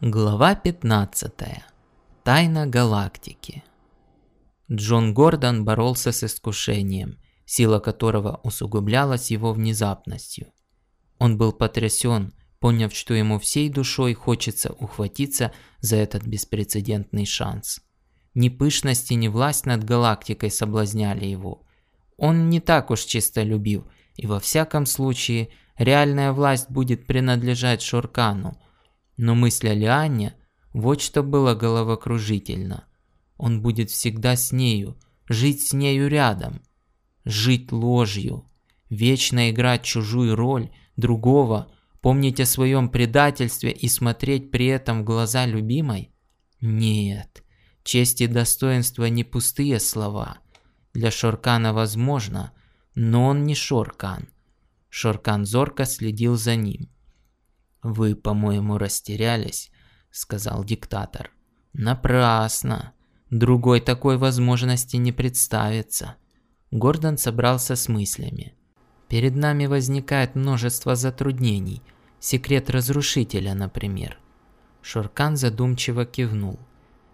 Глава 15. Тайна галактики. Джон Гордон боролся с искушением, сила которого усугублялась его внезапностью. Он был потрясен, поняв, что ему всей душой хочется ухватиться за этот беспрецедентный шанс. Ни пышность ни власть над галактикой соблазняли его. Он не так уж чисто любив, и во всяком случае реальная власть будет принадлежать Шоркану – но мысль о Лианне, вот что было головокружительно. Он будет всегда с нею, жить с нею рядом. Жить ложью, вечно играть чужую роль, другого, помнить о своем предательстве и смотреть при этом в глаза любимой? Нет, честь и достоинство не пустые слова. Для Шоркана возможно, но он не Шоркан. Шоркан зорко следил за ним. «Вы, по-моему, растерялись», — сказал диктатор. «Напрасно. Другой такой возможности не представится». Гордон собрался с мыслями. «Перед нами возникает множество затруднений. Секрет разрушителя, например». Шуркан задумчиво кивнул.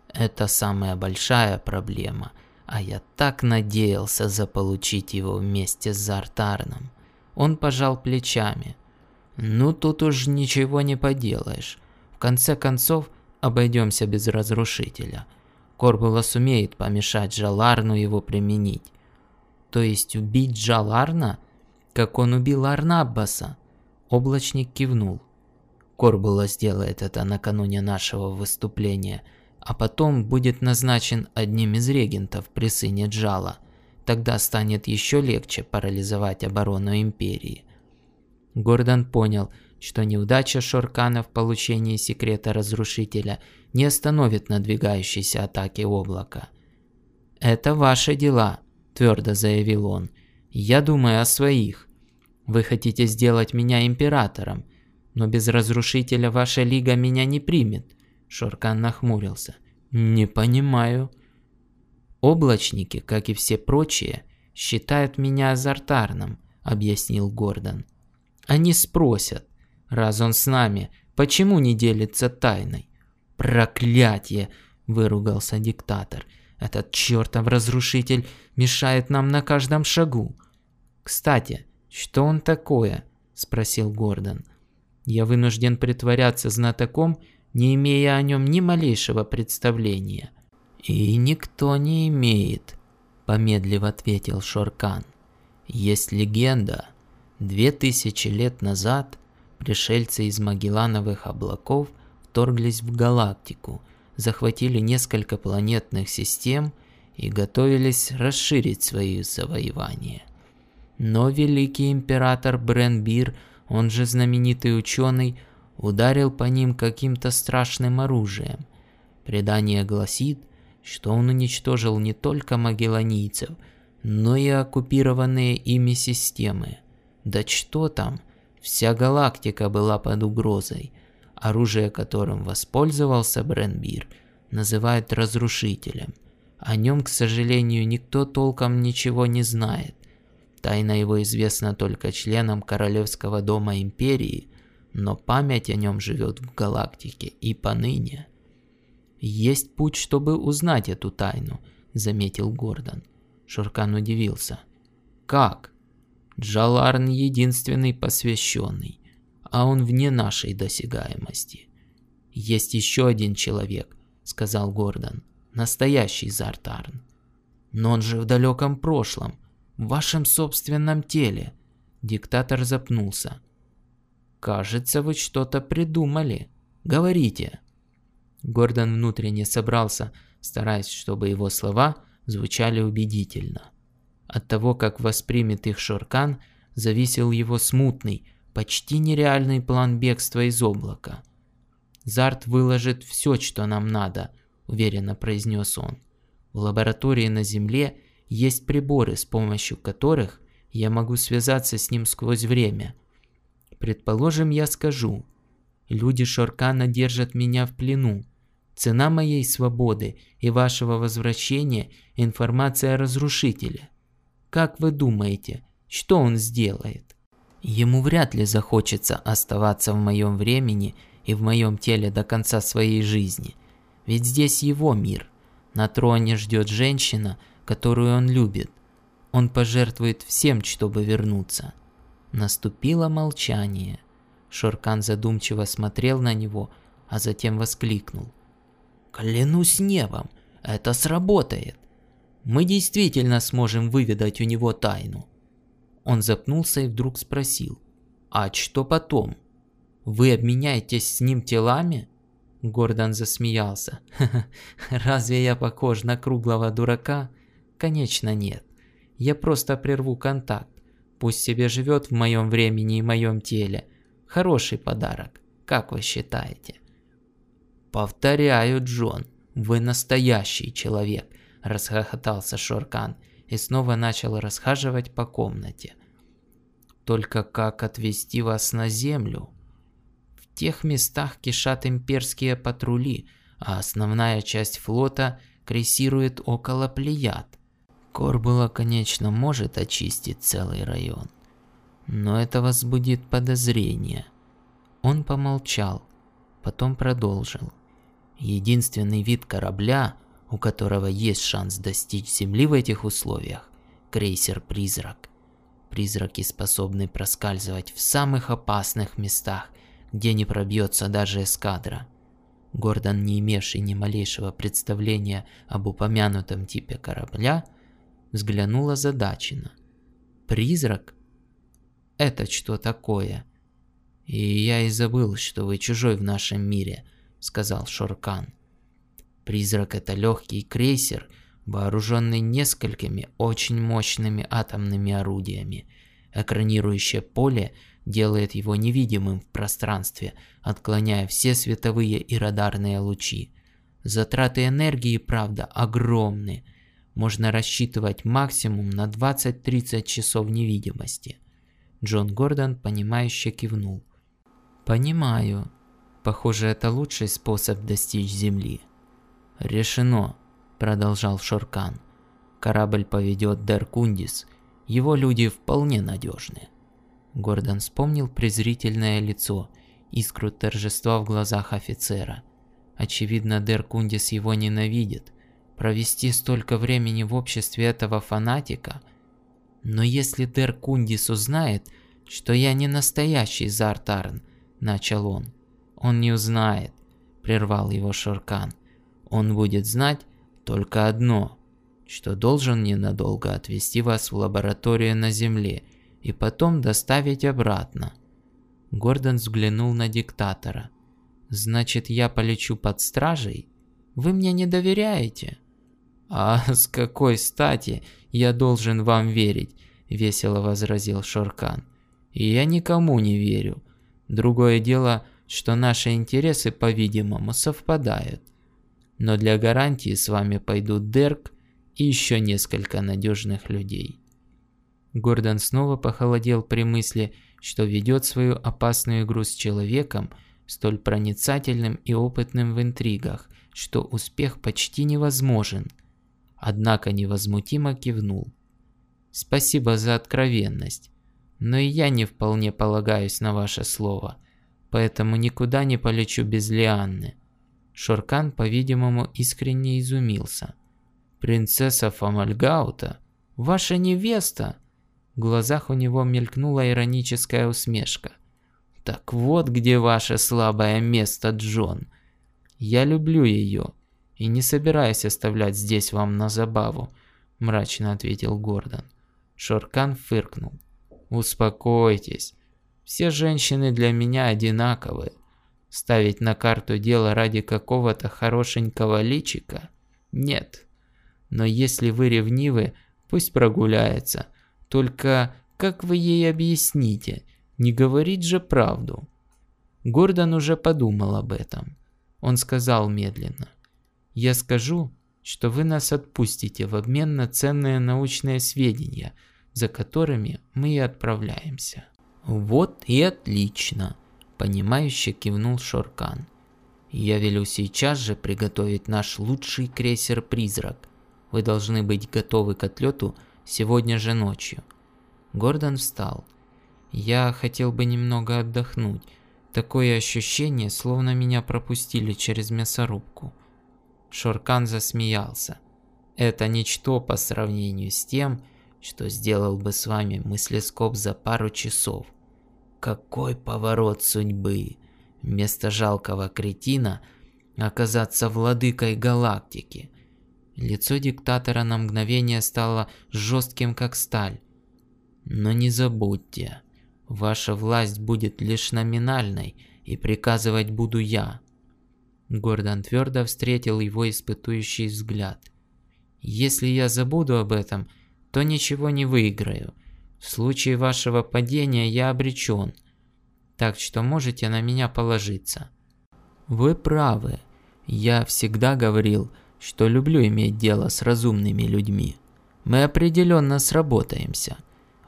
«Это самая большая проблема, а я так надеялся заполучить его вместе с Зартарном». Он пожал плечами. Ну тут уж ничего не поделаешь. В конце концов, обойдемся без разрушителя. Корбула сумеет помешать Джаларну его применить. То есть убить Джаларна, как он убил Арнаббаса? Облачник кивнул. Корбула сделает это накануне нашего выступления, а потом будет назначен одним из регентов при сыне Джала. Тогда станет еще легче парализовать оборону Империи. Гордон понял, что неудача Шоркана в получении секрета Разрушителя не остановит надвигающейся атаки облака. «Это ваши дела», – твердо заявил он. «Я думаю о своих. Вы хотите сделать меня императором, но без Разрушителя ваша лига меня не примет». Шоркан нахмурился. «Не понимаю». «Облачники, как и все прочие, считают меня азартарным», – объяснил Гордон. Они спросят, раз он с нами, почему не делится тайной? Проклятие, выругался диктатор. Этот чертов разрушитель мешает нам на каждом шагу. Кстати, что он такое? спросил Гордон. Я вынужден притворяться знатоком, не имея о нем ни малейшего представления. И никто не имеет, помедлив ответил Шоркан. Есть легенда, Две тысячи лет назад пришельцы из Магеллановых облаков вторглись в галактику, захватили несколько планетных систем и готовились расширить свои завоевания. Но великий император Бренбир, он же знаменитый ученый, ударил по ним каким-то страшным оружием. Предание гласит, что он уничтожил не только магелланийцев, но и оккупированные ими системы – да что там, вся галактика была под угрозой. Оружие, которым воспользовался Бренбир, называют разрушителем. О нем, к сожалению, никто толком ничего не знает. Тайна его известна только членам Королевского дома Империи, но память о нем живет в галактике и поныне. «Есть путь, чтобы узнать эту тайну», — заметил Гордон. Шуркан удивился. «Как?» Джаларн единственный посвященный, а он вне нашей досягаемости. Есть еще один человек, сказал Гордон, настоящий Зартарн. Но он же в далеком прошлом, в вашем собственном теле. Диктатор запнулся. Кажется, вы что-то придумали. Говорите. Гордон внутренне собрался, стараясь, чтобы его слова звучали убедительно. От того, как воспримет их Шоркан, зависел его смутный, почти нереальный план бегства из облака. «Зарт выложит все, что нам надо», – уверенно произнес он. «В лаборатории на Земле есть приборы, с помощью которых я могу связаться с ним сквозь время. Предположим, я скажу. Люди Шоркана держат меня в плену. Цена моей свободы и вашего возвращения – информация о разрушителе. Как вы думаете, что он сделает? Ему вряд ли захочется оставаться в моем времени и в моем теле до конца своей жизни. Ведь здесь его мир. На троне ждет женщина, которую он любит. Он пожертвует всем, чтобы вернуться. Наступило молчание. Шоркан задумчиво смотрел на него, а затем воскликнул. «Клянусь небом, это сработает! Мы действительно сможем выведать у него тайну!» Он запнулся и вдруг спросил. «А что потом? Вы обменяетесь с ним телами?» Гордон засмеялся. разве я похож на круглого дурака? Конечно нет. Я просто прерву контакт. Пусть себе живет в моем времени и моем теле. Хороший подарок. Как вы считаете? Повторяю, Джон, вы настоящий человек, расхохотался Шоркан и снова начал расхаживать по комнате. Только как отвезти вас на землю? В тех местах кишат имперские патрули, а основная часть флота крейсирует около Плеяд. Корбула, конечно, может очистить целый район, но это возбудит подозрение. Он помолчал, потом продолжил. Единственный вид корабля, у которого есть шанс достичь Земли в этих условиях – крейсер-призрак. Призраки способны проскальзывать в самых опасных местах, где не пробьется даже эскадра. Гордон, не имевший ни малейшего представления об упомянутом типе корабля, взглянул озадаченно. «Призрак? Это что такое?» «И я и забыл, что вы чужой в нашем мире», — сказал Шоркан. «Призрак — это легкий крейсер, вооруженный несколькими очень мощными атомными орудиями. Экранирующее поле делает его невидимым в пространстве, отклоняя все световые и радарные лучи. Затраты энергии, правда, огромны, можно рассчитывать максимум на 20-30 часов невидимости. Джон Гордон, понимающе кивнул. «Понимаю. Похоже, это лучший способ достичь Земли». «Решено», – продолжал Шоркан. «Корабль поведет Деркундис. Его люди вполне надежны». Гордон вспомнил презрительное лицо, искру торжества в глазах офицера. Очевидно, Деркундис его ненавидит, провести столько времени в обществе этого фанатика. Но если Дер Кундис узнает, что я не настоящий Зартарн, начал он. Он не узнает, прервал его Шоркан. Он будет знать только одно, что должен ненадолго отвезти вас в лабораторию на Земле и потом доставить обратно. Гордон взглянул на диктатора. Значит, я полечу под стражей? Вы мне не доверяете? «А с какой стати я должен вам верить?» – весело возразил Шоркан. «И я никому не верю. Другое дело, что наши интересы, по-видимому, совпадают. Но для гарантии с вами пойдут Дерк и еще несколько надежных людей». Гордон снова похолодел при мысли, что ведет свою опасную игру с человеком, столь проницательным и опытным в интригах, что успех почти невозможен – однако невозмутимо кивнул. «Спасибо за откровенность, но и я не вполне полагаюсь на ваше слово, поэтому никуда не полечу без Лианны». Шоркан, по-видимому, искренне изумился. «Принцесса Фомальгаута? Ваша невеста?» В глазах у него мелькнула ироническая усмешка. «Так вот где ваше слабое место, Джон. Я люблю ее, и не собираюсь оставлять здесь вам на забаву», – мрачно ответил Гордон. Шоркан фыркнул. «Успокойтесь. Все женщины для меня одинаковые. Ставить на карту дело ради какого-то хорошенького личика? Нет. Но если вы ревнивы, пусть прогуляется. Только как вы ей объясните? Не говорить же правду». Гордон уже подумал об этом. Он сказал медленно. Я скажу, что вы нас отпустите в обмен на ценные научные сведения, за которыми мы и отправляемся. Вот и отлично, понимающе кивнул Шоркан. Я велю сейчас же приготовить наш лучший крейсер-призрак. Вы должны быть готовы к отлету сегодня же ночью. Гордон встал. Я хотел бы немного отдохнуть. Такое ощущение, словно меня пропустили через мясорубку. Шоркан засмеялся. Это ничто по сравнению с тем, что сделал бы с вами мыслескоп за пару часов. Какой поворот судьбы! Вместо жалкого кретина оказаться владыкой галактики. Лицо диктатора на мгновение стало жестким, как сталь. Но не забудьте, ваша власть будет лишь номинальной, и приказывать буду я. Гордон твердо встретил его испытующий взгляд. Если я забуду об этом, то ничего не выиграю. В случае вашего падения я обречен. Так что можете на меня положиться. Вы правы. Я всегда говорил, что люблю иметь дело с разумными людьми. Мы определенно сработаемся.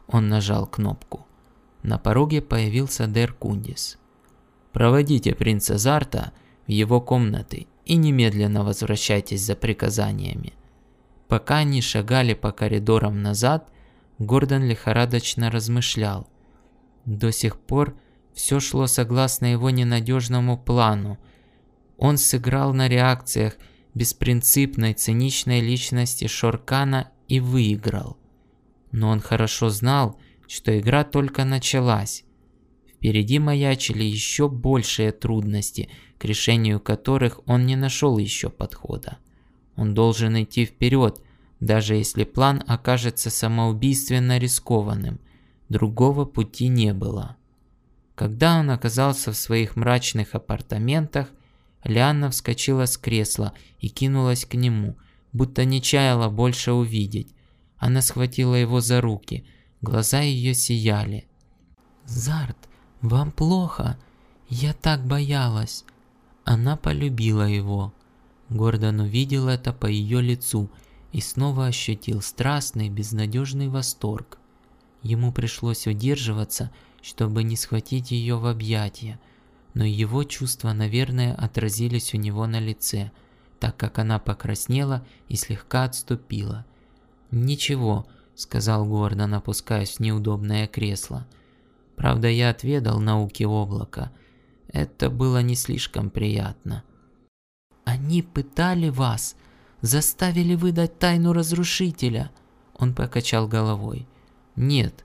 Он нажал кнопку. На пороге появился Дер Кундис. Проводите принца Зарта в его комнаты и немедленно возвращайтесь за приказаниями. Пока они шагали по коридорам назад, Гордон лихорадочно размышлял. До сих пор все шло согласно его ненадежному плану. Он сыграл на реакциях беспринципной, циничной личности Шоркана и выиграл. Но он хорошо знал, что игра только началась. Впереди маячили еще большие трудности, к решению которых он не нашел еще подхода. Он должен идти вперед, даже если план окажется самоубийственно рискованным. Другого пути не было. Когда он оказался в своих мрачных апартаментах, Лианна вскочила с кресла и кинулась к нему, будто не чаяла больше увидеть. Она схватила его за руки, глаза ее сияли. «Зарт, вам плохо? Я так боялась!» Она полюбила его. Гордон увидел это по ее лицу и снова ощутил страстный, безнадежный восторг. Ему пришлось удерживаться, чтобы не схватить ее в объятия, но его чувства, наверное, отразились у него на лице, так как она покраснела и слегка отступила. «Ничего», — сказал Гордон, опускаясь в неудобное кресло. «Правда, я отведал науки облака. Это было не слишком приятно». Они пытали вас, заставили выдать тайну разрушителя. Он покачал головой. Нет,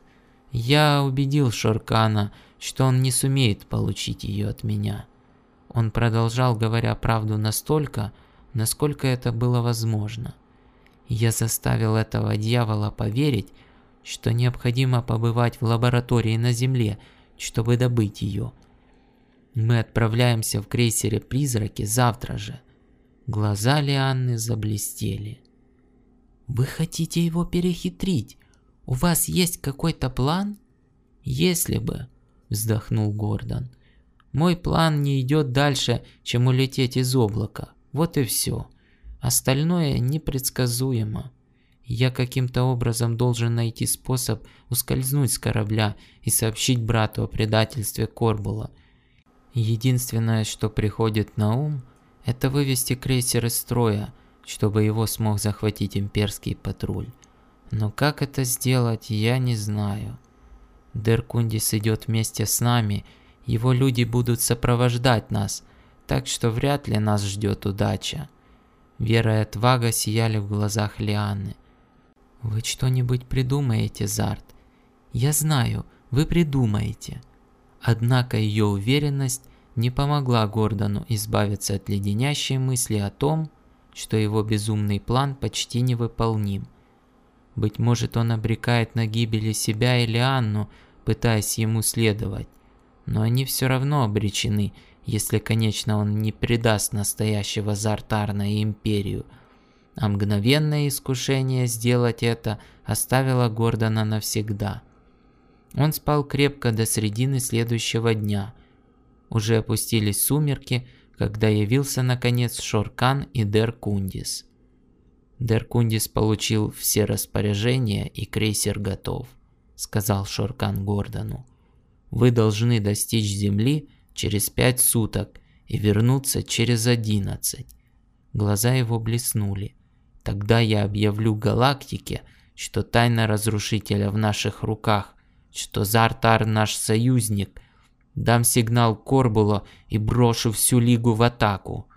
я убедил Шоркана, что он не сумеет получить ее от меня. Он продолжал, говоря правду настолько, насколько это было возможно. Я заставил этого дьявола поверить, что необходимо побывать в лаборатории на Земле, чтобы добыть ее. Мы отправляемся в крейсере «Призраки» завтра же – Глаза Лианны заблестели. «Вы хотите его перехитрить? У вас есть какой-то план?» «Если бы», — вздохнул Гордон. «Мой план не идет дальше, чем улететь из облака. Вот и все. Остальное непредсказуемо. Я каким-то образом должен найти способ ускользнуть с корабля и сообщить брату о предательстве Корбула. Единственное, что приходит на ум, это вывести крейсер из строя, чтобы его смог захватить имперский патруль. Но как это сделать, я не знаю. Деркундис идет вместе с нами, его люди будут сопровождать нас, так что вряд ли нас ждет удача. Вера и отвага сияли в глазах Лианы. «Вы что-нибудь придумаете, Зарт? Я знаю, вы придумаете». Однако ее уверенность не помогла Гордону избавиться от леденящей мысли о том, что его безумный план почти невыполним. Быть может, он обрекает на гибели себя или Анну, пытаясь ему следовать. Но они все равно обречены, если, конечно, он не предаст настоящего Зартарна и Империю. А мгновенное искушение сделать это оставило Гордона навсегда. Он спал крепко до середины следующего дня – уже опустились сумерки, когда явился наконец Шоркан и Дер Кундис. Дер Кундис получил все распоряжения и крейсер готов, сказал Шоркан Гордону. Вы должны достичь Земли через пять суток и вернуться через одиннадцать. Глаза его блеснули. Тогда я объявлю галактике, что тайна разрушителя в наших руках, что Зартар наш союзник, Дам сигнал Корбуло и брошу всю Лигу в атаку.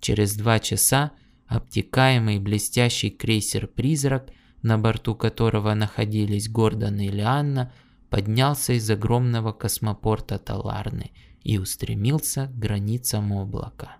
Через два часа обтекаемый блестящий крейсер-призрак, на борту которого находились Гордон и Лианна, поднялся из огромного космопорта Таларны и устремился к границам облака.